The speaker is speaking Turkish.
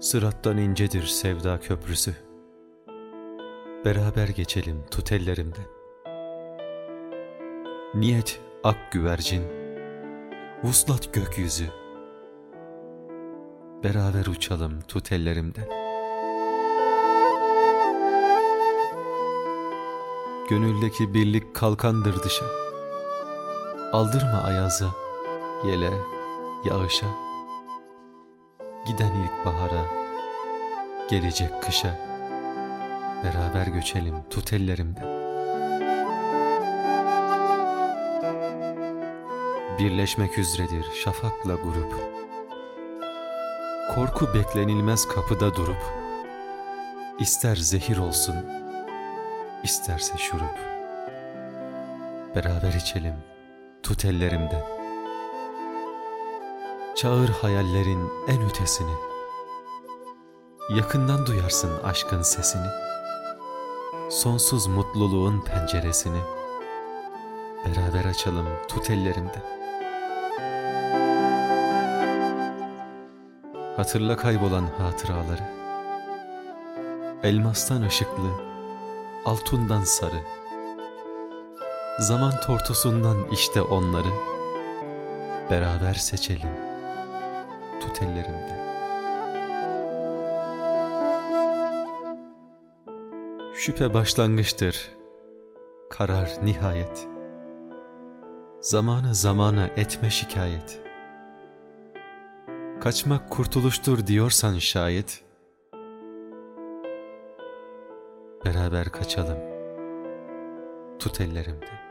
Sırattan incedir sevda köprüsü. Beraber geçelim tut ellerimden. Niyet ak güvercin, vuslat gökyüzü. Beraber uçalım tut ellerimden. Gönüldeki birlik kalkandır dışa. Aldırma ayaza, yele, yağışa. Giden ilk bahara, gelecek kışa. Beraber göçelim tut ellerimden. Birleşmek üzredir şafakla grup. Korku beklenilmez kapıda durup. İster zehir olsun, isterse şurup. Beraber içelim tut ellerimden. Çağır hayallerin en ötesini. Yakından duyarsın aşkın sesini. Sonsuz mutluluğun penceresini. Beraber açalım tut ellerimden. Hatırla kaybolan hatıraları. Elmastan ışıklı, altundan sarı. Zaman tortusundan işte onları. Beraber seçelim. Tut ellerimde. Şüphe başlangıçtır. Karar nihayet. Zamanı zamana etme şikayet. Kaçmak kurtuluştur diyorsan şayet, beraber kaçalım, tut ellerimde.